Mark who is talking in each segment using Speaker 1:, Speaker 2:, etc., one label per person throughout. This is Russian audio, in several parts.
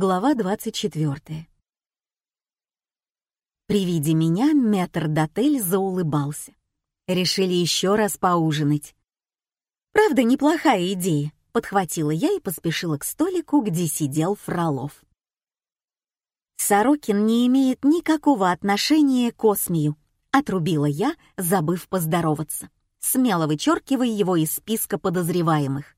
Speaker 1: Глава 24. При виде меня метр-дотель заулыбался. Решили еще раз поужинать. «Правда, неплохая идея», — подхватила я и поспешила к столику, где сидел Фролов. «Сорокин не имеет никакого отношения к Осмию», — отрубила я, забыв поздороваться, смело вычеркивая его из списка подозреваемых.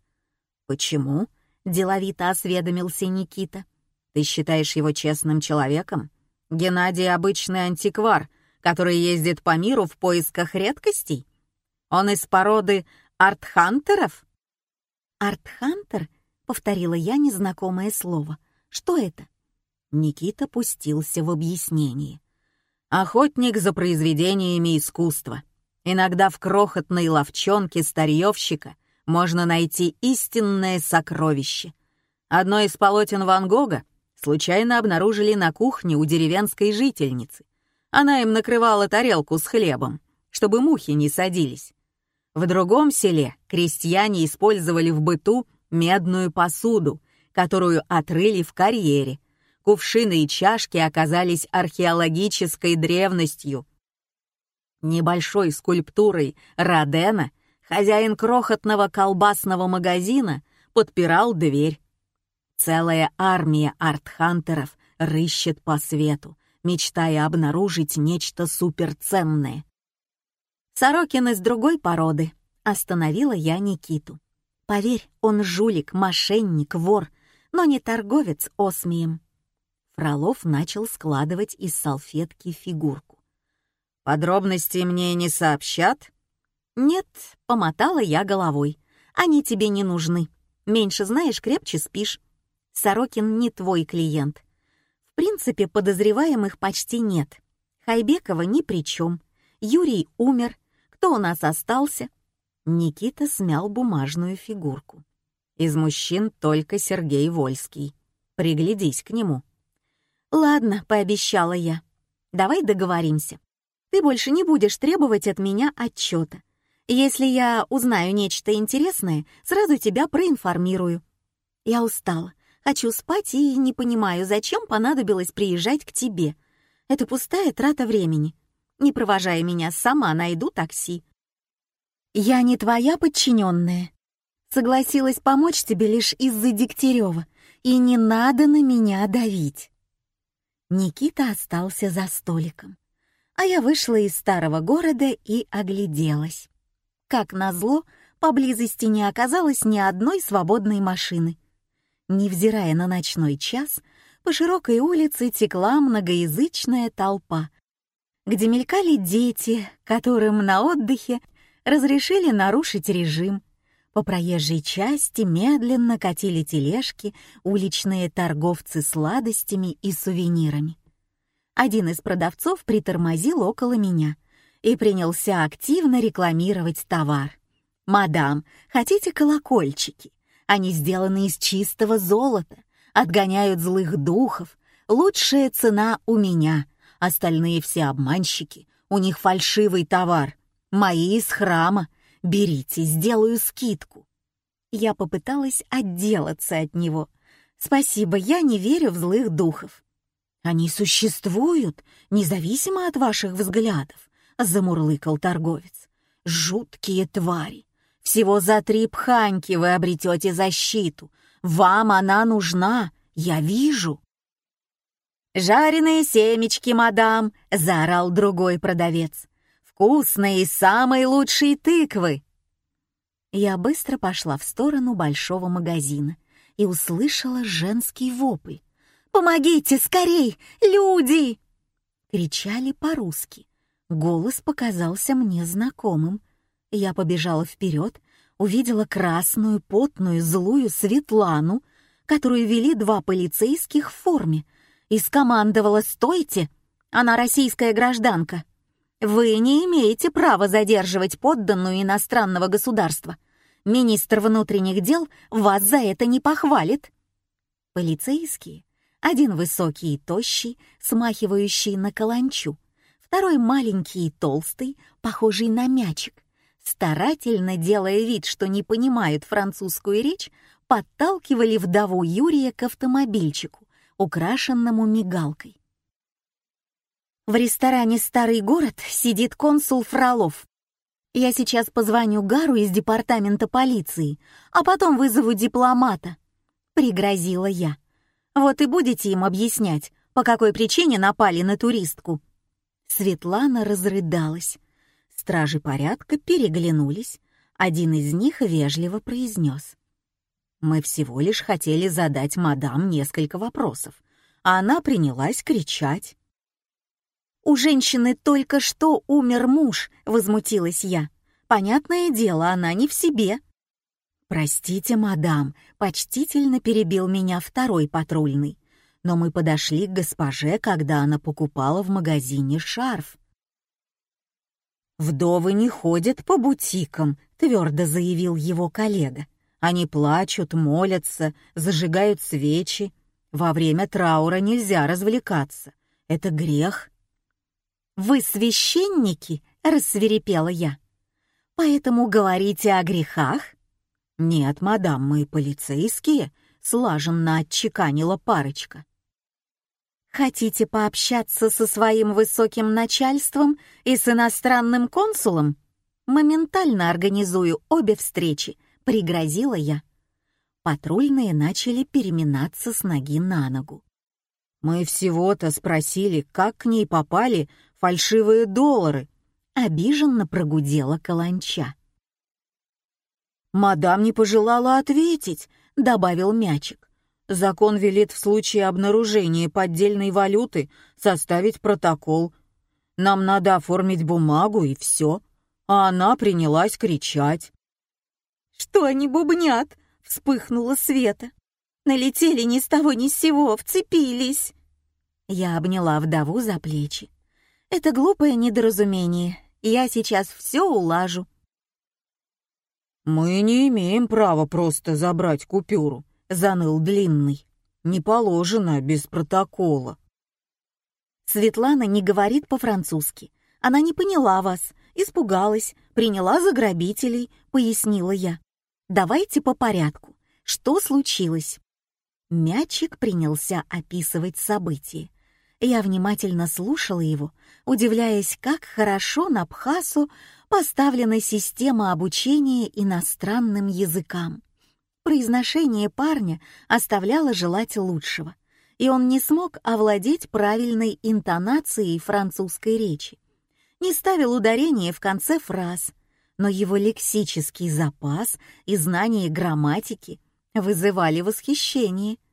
Speaker 1: «Почему?» — деловито осведомился Никита. «Ты считаешь его честным человеком? Геннадий — обычный антиквар, который ездит по миру в поисках редкостей? Он из породы артхантеров?» «Артхантер?» — повторила я незнакомое слово. «Что это?» Никита пустился в объяснение. «Охотник за произведениями искусства. Иногда в крохотной ловчонке старьевщика можно найти истинное сокровище. Одно из полотен Ван Гога случайно обнаружили на кухне у деревенской жительницы. Она им накрывала тарелку с хлебом, чтобы мухи не садились. В другом селе крестьяне использовали в быту медную посуду, которую отрыли в карьере. Кувшины и чашки оказались археологической древностью. Небольшой скульптурой Родена хозяин крохотного колбасного магазина подпирал дверь. Целая армия артхантеров рыщет по свету, мечтая обнаружить нечто суперценное. Сорокин из другой породы. Остановила я Никиту. Поверь, он жулик, мошенник, вор, но не торговец осмием. Фролов начал складывать из салфетки фигурку. «Подробности мне не сообщат?» «Нет», — помотала я головой. «Они тебе не нужны. Меньше знаешь, крепче спишь. Сорокин не твой клиент. В принципе, подозреваемых почти нет. Хайбекова ни при чем. Юрий умер. Кто у нас остался?» Никита смял бумажную фигурку. Из мужчин только Сергей Вольский. Приглядись к нему. «Ладно», — пообещала я. «Давай договоримся. Ты больше не будешь требовать от меня отчета. Если я узнаю нечто интересное, сразу тебя проинформирую. Я устала, хочу спать и не понимаю, зачем понадобилось приезжать к тебе. Это пустая трата времени. Не провожая меня, сама найду такси. Я не твоя подчиненная. Согласилась помочь тебе лишь из-за Дегтярева, и не надо на меня давить. Никита остался за столиком, а я вышла из старого города и огляделась. Как назло, поблизости не оказалось ни одной свободной машины. Невзирая на ночной час, по широкой улице текла многоязычная толпа, где мелькали дети, которым на отдыхе разрешили нарушить режим. По проезжей части медленно катили тележки уличные торговцы сладостями и сувенирами. Один из продавцов притормозил около меня — и принялся активно рекламировать товар. «Мадам, хотите колокольчики? Они сделаны из чистого золота, отгоняют злых духов. Лучшая цена у меня. Остальные все обманщики, у них фальшивый товар. Мои из храма. Берите, сделаю скидку». Я попыталась отделаться от него. «Спасибо, я не верю в злых духов». «Они существуют, независимо от ваших взглядов замурлыкал торговец. «Жуткие твари! Всего за три пханьки вы обретете защиту. Вам она нужна, я вижу!» «Жареные семечки, мадам!» — заорал другой продавец. «Вкусные и самые лучшие тыквы!» Я быстро пошла в сторону большого магазина и услышала женский вопль. «Помогите, скорей! Люди!» Кричали по-русски. Голос показался мне знакомым. Я побежала вперед, увидела красную, потную, злую Светлану, которую вели два полицейских в форме, и скомандовала «Стойте! Она российская гражданка! Вы не имеете права задерживать подданную иностранного государства. Министр внутренних дел вас за это не похвалит». Полицейские, один высокий и тощий, смахивающий на каланчу, второй маленький и толстый, похожий на мячик. Старательно делая вид, что не понимают французскую речь, подталкивали вдову Юрия к автомобильчику, украшенному мигалкой. В ресторане «Старый город» сидит консул Фролов. Я сейчас позвоню Гару из департамента полиции, а потом вызову дипломата. Пригрозила я. Вот и будете им объяснять, по какой причине напали на туристку. Светлана разрыдалась. Стражи порядка переглянулись. Один из них вежливо произнес. «Мы всего лишь хотели задать мадам несколько вопросов, а она принялась кричать. «У женщины только что умер муж», — возмутилась я. «Понятное дело, она не в себе». «Простите, мадам», — почтительно перебил меня второй патрульный. «Но мы подошли к госпоже, когда она покупала в магазине шарф». «Вдовы не ходят по бутикам», — твердо заявил его коллега. «Они плачут, молятся, зажигают свечи. Во время траура нельзя развлекаться. Это грех». «Вы священники?» — рассверепела я. «Поэтому говорите о грехах?» «Нет, мадам, мы полицейские», — слаженно отчеканила парочка. «Хотите пообщаться со своим высоким начальством и с иностранным консулом? Моментально организую обе встречи», — пригрозила я. Патрульные начали переминаться с ноги на ногу. «Мы всего-то спросили, как к ней попали фальшивые доллары!» — обиженно прогудела каланча. «Мадам не пожелала ответить», — добавил мячик. «Закон велит в случае обнаружения поддельной валюты составить протокол. Нам надо оформить бумагу и все». А она принялась кричать. «Что они бубнят?» — вспыхнула Света. «Налетели ни с того ни с сего, вцепились». Я обняла вдову за плечи. Это глупое недоразумение. Я сейчас все улажу. «Мы не имеем права просто забрать купюру», — заныл Длинный. «Не положено без протокола». Светлана не говорит по-французски. Она не поняла вас, испугалась, приняла за грабителей, пояснила я. Давайте по порядку. Что случилось? Мячик принялся описывать события. Я внимательно слушала его, удивляясь, как хорошо на Бхасу поставлена система обучения иностранным языкам. Произношение парня оставляло желать лучшего, и он не смог овладеть правильной интонацией французской речи. Не ставил ударения в конце фраз, но его лексический запас и знание грамматики вызывали восхищение —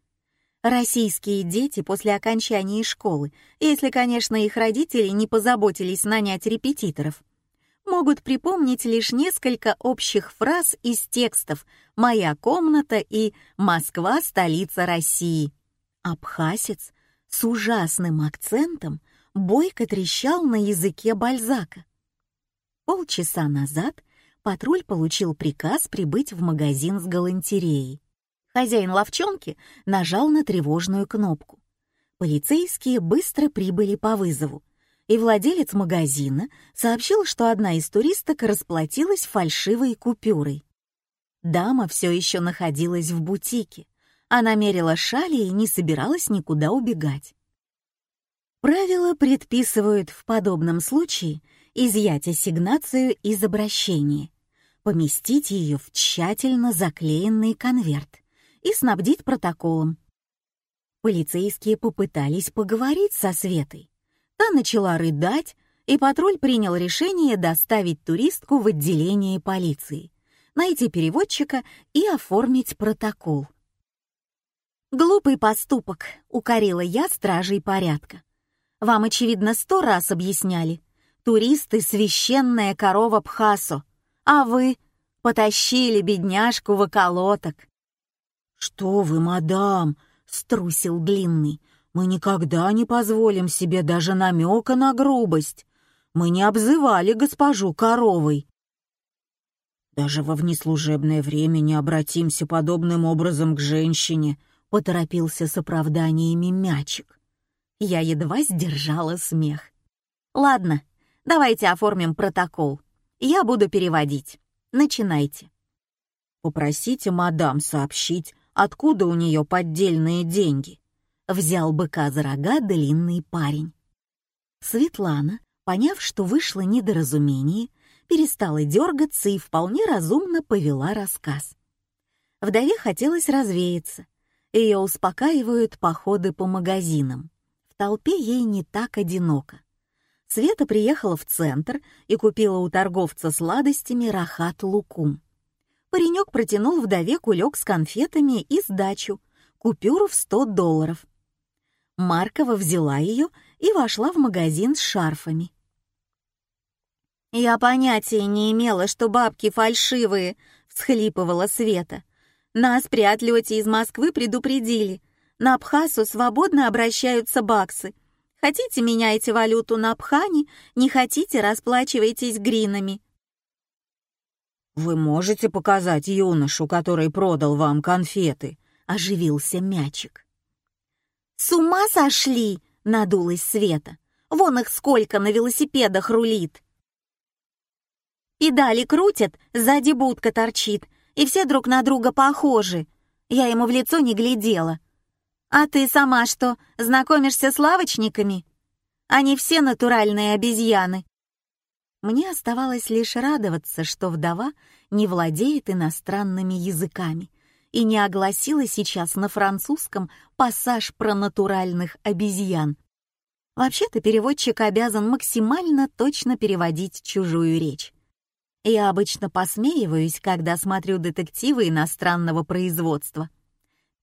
Speaker 1: Российские дети после окончания школы, если, конечно, их родители не позаботились нанять репетиторов, могут припомнить лишь несколько общих фраз из текстов «Моя комната» и «Москва — столица России». Абхасец с ужасным акцентом бойко трещал на языке Бальзака. Полчаса назад патруль получил приказ прибыть в магазин с галантереей. Хозяин ловчонки нажал на тревожную кнопку. Полицейские быстро прибыли по вызову, и владелец магазина сообщил, что одна из туристок расплатилась фальшивой купюрой. Дама все еще находилась в бутике. Она мерила шали и не собиралась никуда убегать. Правила предписывают в подобном случае изъять ассигнацию из обращения, поместить ее в тщательно заклеенный конверт и снабдить протоколом. Полицейские попытались поговорить со Светой. Та начала рыдать, и патруль принял решение доставить туристку в отделение полиции, найти переводчика и оформить протокол. «Глупый поступок», — укорила я стражей порядка. «Вам, очевидно, сто раз объясняли. Туристы — священная корова Пхасо, а вы потащили бедняжку в околоток. «Что вы, мадам!» — струсил Длинный. «Мы никогда не позволим себе даже намека на грубость. Мы не обзывали госпожу коровой». «Даже во внеслужебное время не обратимся подобным образом к женщине», — поторопился с оправданиями мячик. Я едва сдержала смех. «Ладно, давайте оформим протокол. Я буду переводить. Начинайте». «Попросите мадам сообщить, откуда у нее поддельные деньги. Взял быка за рога длинный парень. Светлана, поняв, что вышло недоразумение, перестала дергаться и вполне разумно повела рассказ. Вдове хотелось развеяться. Ее успокаивают походы по магазинам. В толпе ей не так одиноко. Света приехала в центр и купила у торговца сладостями рахат лукум. Паренек протянул вдове кулек с конфетами и сдачу, купюру в 100 долларов. Маркова взяла ее и вошла в магазин с шарфами. «Я понятия не имела, что бабки фальшивые», — всхлипывала Света. «Нас при отлете из Москвы предупредили. На Абхазу свободно обращаются баксы. Хотите, меняйте валюту на Абхане, не хотите, расплачивайтесь гринами».
Speaker 2: «Вы можете показать юношу, который продал вам конфеты?» — оживился мячик.
Speaker 1: «С ума сошли!» — надулась Света. «Вон их сколько на велосипедах рулит!» Педали крутят, сзади будка торчит, и все друг на друга похожи. Я ему в лицо не глядела. А ты сама что, знакомишься с лавочниками? Они все натуральные обезьяны. Мне оставалось лишь радоваться, что вдова не владеет иностранными языками и не огласила сейчас на французском пассаж про натуральных обезьян. Вообще-то переводчик обязан максимально точно переводить чужую речь. Я обычно посмеиваюсь, когда смотрю детективы иностранного производства.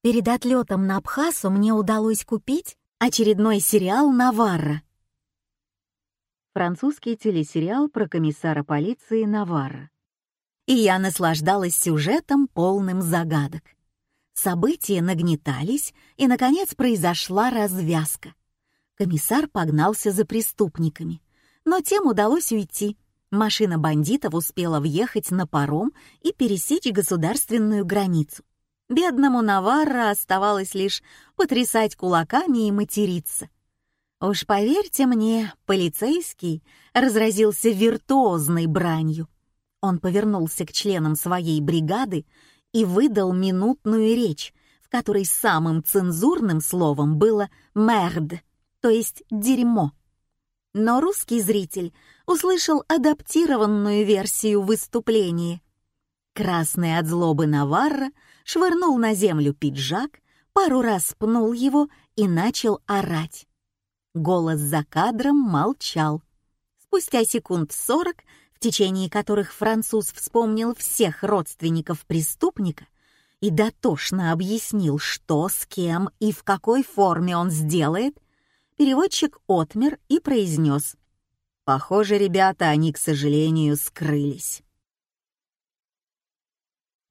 Speaker 1: Перед отлетом на Абхазу мне удалось купить очередной сериал «Наварра». Французский телесериал про комиссара полиции Наварра. И я наслаждалась сюжетом, полным загадок. События нагнетались, и, наконец, произошла развязка. Комиссар погнался за преступниками, но тем удалось уйти — Машина бандитов успела въехать на паром и пересечь государственную границу. Бедному Наварро оставалось лишь потрясать кулаками и материться. Уж поверьте мне, полицейский разразился виртуозной бранью. Он повернулся к членам своей бригады и выдал минутную речь, в которой самым цензурным словом было «мерд», то есть «дерьмо». Но русский зритель услышал адаптированную версию выступления. Красный от злобы Наварра швырнул на землю пиджак, пару раз пнул его и начал орать. Голос за кадром молчал. Спустя секунд сорок, течение которых француз вспомнил всех родственников преступника и дотошно объяснил, что, с кем и в какой форме он сделает, переводчик отмер и произнес Похоже, ребята, они, к сожалению, скрылись.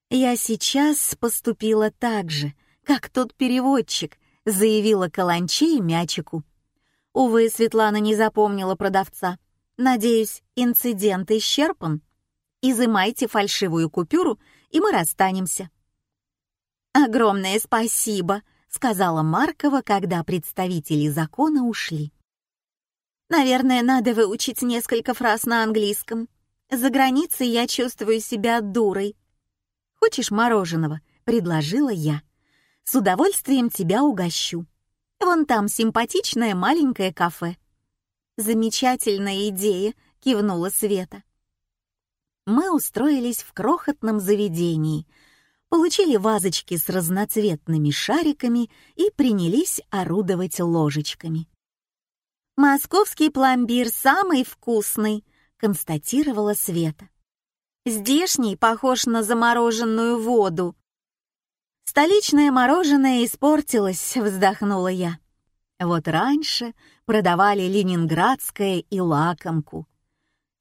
Speaker 1: «Я сейчас поступила так же, как тот переводчик», — заявила Каланчи мячику. Увы, Светлана не запомнила продавца. «Надеюсь, инцидент исчерпан. Изымайте фальшивую купюру, и мы расстанемся». «Огромное спасибо», — сказала Маркова, когда представители закона ушли. Наверное, надо выучить несколько фраз на английском. За границей я чувствую себя дурой. Хочешь мороженого? предложила я. С удовольствием тебя угощу. Вон там симпатичное маленькое кафе. Замечательная идея, кивнула Света. Мы устроились в крохотном заведении, получили вазочки с разноцветными шариками и принялись орудовать ложечками. «Московский пломбир самый вкусный», — констатировала Света. «Здешний похож на замороженную воду». «Столичное мороженое испортилось», — вздохнула я. Вот раньше продавали ленинградское и лакомку.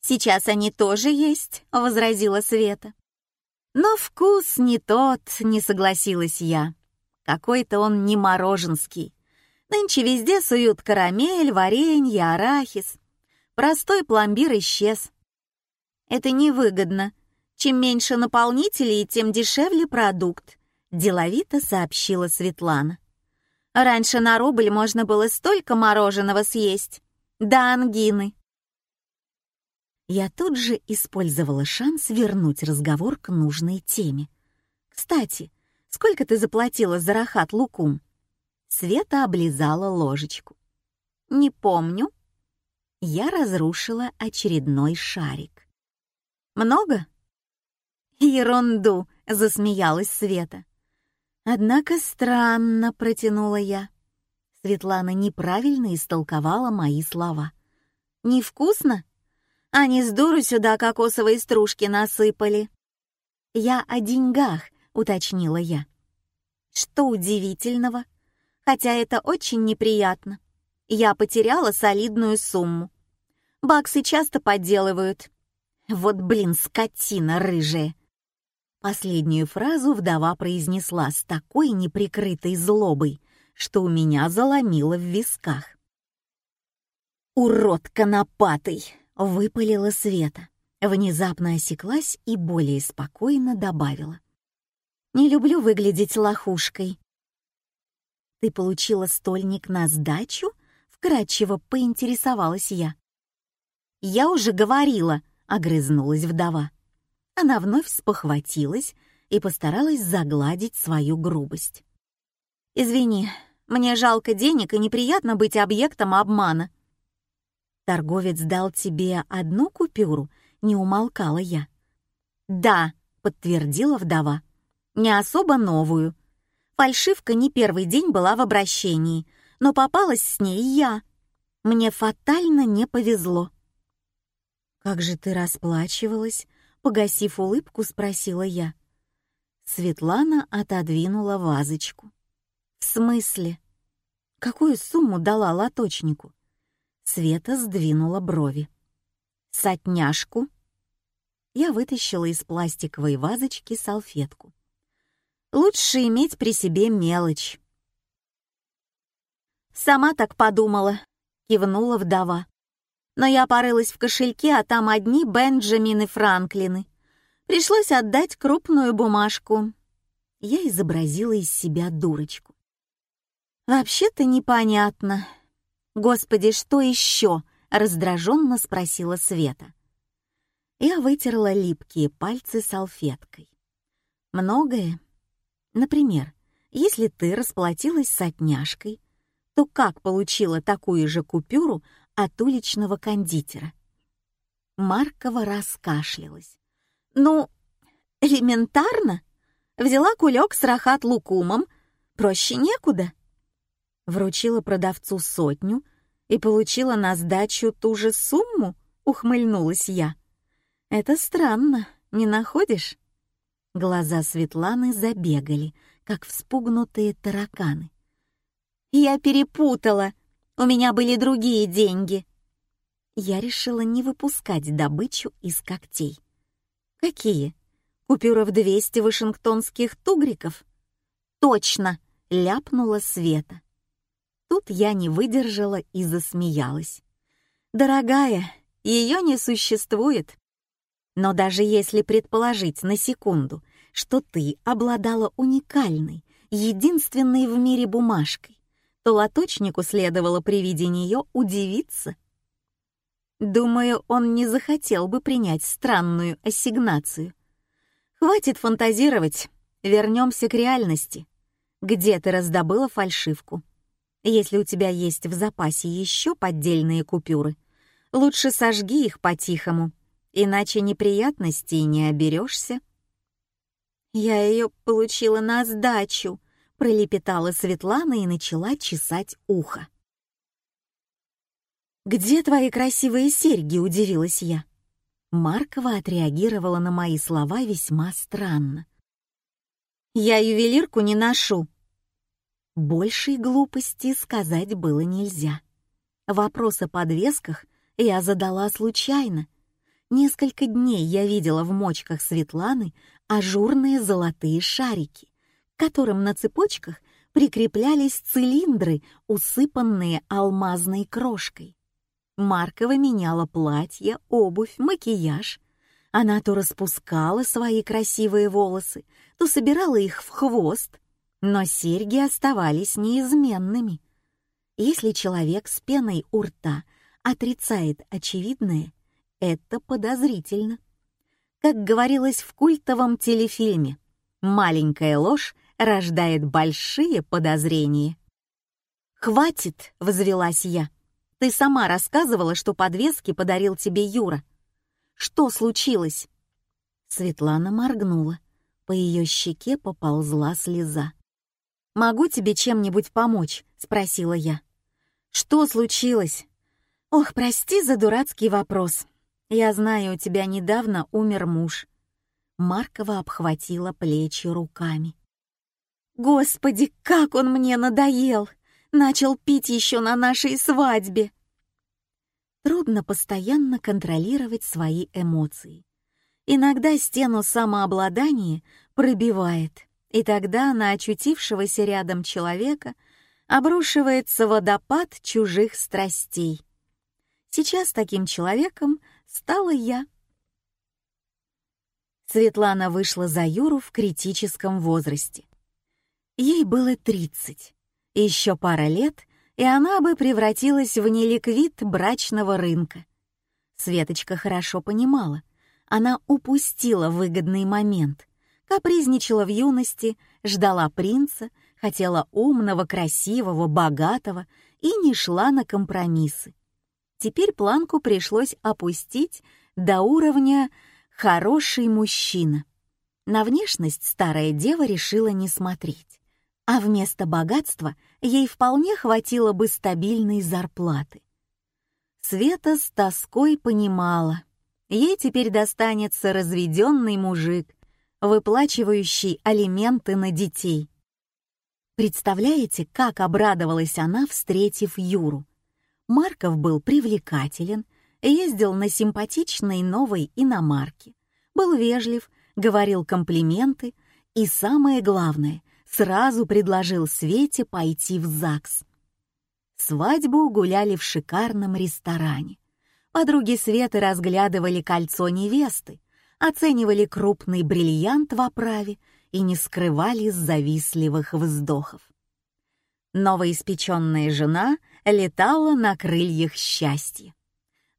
Speaker 1: «Сейчас они тоже есть», — возразила Света. «Но вкус не тот», — не согласилась я. «Какой-то он не мороженский. Нынче везде суют карамель, варенье, арахис. Простой пломбир исчез. Это невыгодно. Чем меньше наполнителей, тем дешевле продукт, деловито сообщила Светлана. Раньше на рубль можно было столько мороженого съесть. Да ангины. Я тут же использовала шанс вернуть разговор к нужной теме. «Кстати, сколько ты заплатила за рахат лукум?» Света облизала ложечку. «Не помню». Я разрушила очередной шарик. «Много?» «Ерунду!» — засмеялась Света. «Однако странно», — протянула я. Светлана неправильно истолковала мои слова. «Невкусно? Они с дуру сюда кокосовые стружки насыпали». «Я о деньгах», — уточнила я. «Что удивительного? Хотя это очень неприятно. Я потеряла солидную сумму. Баксы часто подделывают. Вот, блин, скотина рыжая». Последнюю фразу вдова произнесла с такой неприкрытой злобой, что у меня заломило в висках. «Урод конопатый!» — выпалила Света. Внезапно осеклась и более спокойно добавила. «Не люблю выглядеть лохушкой». «Ты получила стольник на сдачу?» — вкратчиво поинтересовалась я. «Я уже говорила», — огрызнулась вдова. Она вновь спохватилась и постаралась загладить свою грубость. «Извини, мне жалко денег и неприятно быть объектом обмана». «Торговец дал тебе одну купюру?» не умолкала я. «Да», — подтвердила вдова, — «не особо новую. Фальшивка не первый день была в обращении, но попалась с ней я. Мне фатально не повезло». «Как же ты расплачивалась?» — погасив улыбку, спросила я. Светлана отодвинула вазочку. «В смысле? Какую сумму дала лоточнику?» Света сдвинула брови. «Сотняшку?» Я вытащила из пластиковой вазочки салфетку. «Лучше иметь при себе мелочь». «Сама так подумала», — кивнула вдова. «Но я порылась в кошельке, а там одни Бенджамины Франклины. Пришлось отдать крупную бумажку». Я изобразила из себя дурочку. «Вообще-то непонятно. Господи, что еще?» раздраженно спросила Света. Я вытерла липкие пальцы салфеткой. Многое. Например, если ты расплатилась с отняшкой, то как получила такую же купюру от уличного кондитера? Маркова раскашлялась. «Ну, элементарно. Взяла кулек с рахат-лукумом. Проще некуда». Вручила продавцу сотню, и получила на сдачу ту же сумму?» — ухмыльнулась я. «Это странно, не находишь?» Глаза Светланы забегали, как вспугнутые тараканы. «Я перепутала. У меня были другие деньги». Я решила не выпускать добычу из когтей. «Какие? Купюра в двести вашингтонских тугриков?» «Точно!» — ляпнула Света. Тут я не выдержала и засмеялась. «Дорогая, ее не существует. Но даже если предположить на секунду, что ты обладала уникальной, единственной в мире бумажкой, то лоточнику следовало при виде нее удивиться. Думаю, он не захотел бы принять странную ассигнацию. Хватит фантазировать, вернемся к реальности. Где ты раздобыла фальшивку? Если у тебя есть в запасе еще поддельные купюры, лучше сожги их по-тихому, иначе неприятностей не оберешься. «Я ее получила на сдачу», — пролепетала Светлана и начала чесать ухо. «Где твои красивые серьги?» — удивилась я. Маркова отреагировала на мои слова весьма странно. «Я ювелирку не ношу», Большей глупости сказать было нельзя. Вопрос о подвесках я задала случайно. Несколько дней я видела в мочках Светланы ажурные золотые шарики, которым на цепочках прикреплялись цилиндры, усыпанные алмазной крошкой. Маркова меняла платье, обувь, макияж. Она то распускала свои красивые волосы, то собирала их в хвост, но серьги оставались неизменными. Если человек с пеной у рта отрицает очевидное, это подозрительно. Как говорилось в культовом телефильме, маленькая ложь рождает большие подозрения. «Хватит!» — возвелась я. «Ты сама рассказывала, что подвески подарил тебе Юра. Что случилось?» Светлана моргнула. По ее щеке поползла слеза. «Могу тебе чем-нибудь помочь?» — спросила я. «Что случилось?» «Ох, прости за дурацкий вопрос. Я знаю, у тебя недавно умер муж». Маркова обхватила плечи руками. «Господи, как он мне надоел! Начал пить еще на нашей свадьбе!» Трудно постоянно контролировать свои эмоции. Иногда стену самообладания пробивает, и тогда на очутившегося рядом человека обрушивается водопад чужих страстей. Сейчас таким человеком стала я. Светлана вышла за Юру в критическом возрасте. Ей было 30. Еще пара лет, и она бы превратилась в неликвид брачного рынка. Светочка хорошо понимала, она упустила выгодный момент, капризничала в юности, ждала принца, хотела умного, красивого, богатого и не шла на компромиссы. Теперь планку пришлось опустить до уровня «хороший мужчина». На внешность старая дева решила не смотреть, а вместо богатства ей вполне хватило бы стабильной зарплаты. Света с тоской понимала, ей теперь достанется разведенный мужик, выплачивающий алименты на детей. Представляете, как обрадовалась она, встретив Юру. Марков был привлекателен, ездил на симпатичной новой иномарке, был вежлив, говорил комплименты и, самое главное, сразу предложил Свете пойти в ЗАГС. Свадьбу гуляли в шикарном ресторане. Подруги Светы разглядывали кольцо невесты, оценивали крупный бриллиант в оправе и не скрывали завистливых вздохов. Новоиспеченная жена летала на крыльях счастья.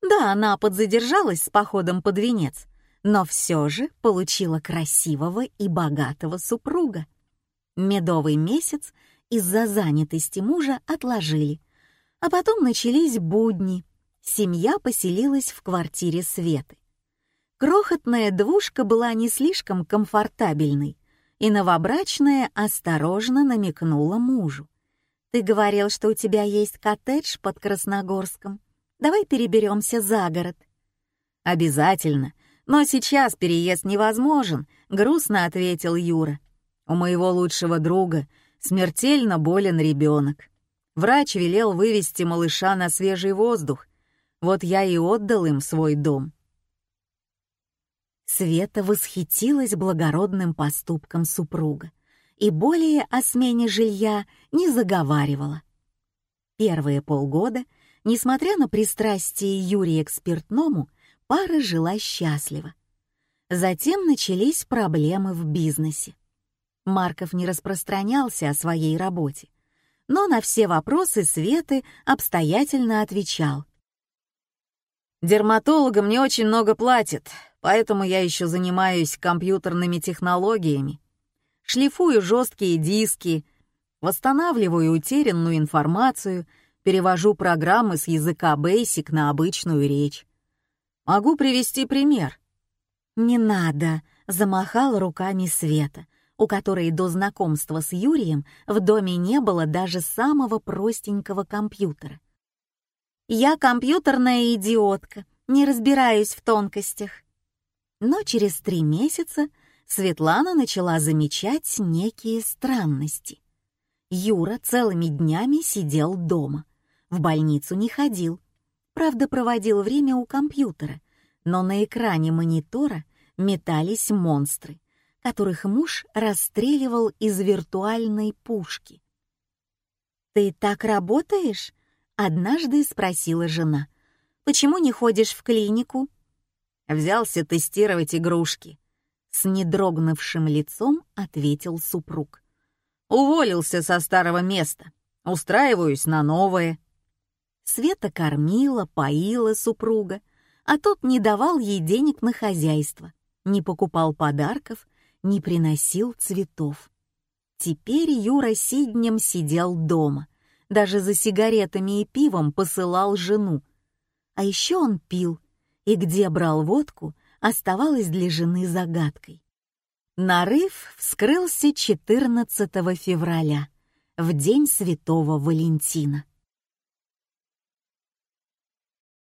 Speaker 1: Да, она подзадержалась с походом под венец, но все же получила красивого и богатого супруга. Медовый месяц из-за занятости мужа отложили, а потом начались будни. Семья поселилась в квартире Светы. Крохотная двушка была не слишком комфортабельной, и новобрачная осторожно намекнула мужу. «Ты говорил, что у тебя есть коттедж под Красногорском. Давай переберемся за город».
Speaker 2: «Обязательно, но сейчас переезд невозможен», — грустно ответил Юра. «У моего лучшего друга смертельно болен ребенок. Врач велел вывести малыша на свежий воздух, вот я и отдал им свой дом».
Speaker 1: Света восхитилась благородным поступком супруга и более о смене жилья не заговаривала. Первые полгода, несмотря на пристрастие Юрия к спиртному, пара жила счастливо. Затем начались проблемы в бизнесе. Марков не распространялся о своей работе, но на все вопросы Светы обстоятельно отвечал —
Speaker 2: Дерматологам не очень много платят, поэтому я еще занимаюсь компьютерными технологиями. Шлифую жесткие диски, восстанавливаю утерянную информацию, перевожу программы с языка Basic на обычную речь. Могу привести пример.
Speaker 1: «Не надо», — замахала руками Света, у которой до знакомства с Юрием в доме не было даже самого простенького компьютера. Я компьютерная идиотка, не разбираюсь в тонкостях. Но через три месяца Светлана начала замечать некие странности. Юра целыми днями сидел дома, в больницу не ходил, правда проводил время у компьютера, но на экране монитора метались монстры, которых муж расстреливал из виртуальной пушки. «Ты так работаешь?» Однажды спросила жена. «Почему не ходишь в клинику?»
Speaker 2: Взялся тестировать игрушки.
Speaker 1: С недрогнувшим лицом ответил супруг.
Speaker 2: Уволился со старого места. Устраиваюсь на новое.
Speaker 1: Света кормила, поила супруга, а тот не давал ей денег на хозяйство, не покупал подарков, не приносил цветов. Теперь Юра сиднем сидел дома, даже за сигаретами и пивом посылал жену. А еще он пил, и где брал водку, оставалось для жены загадкой. Нарыв вскрылся 14 февраля, в день Святого Валентина.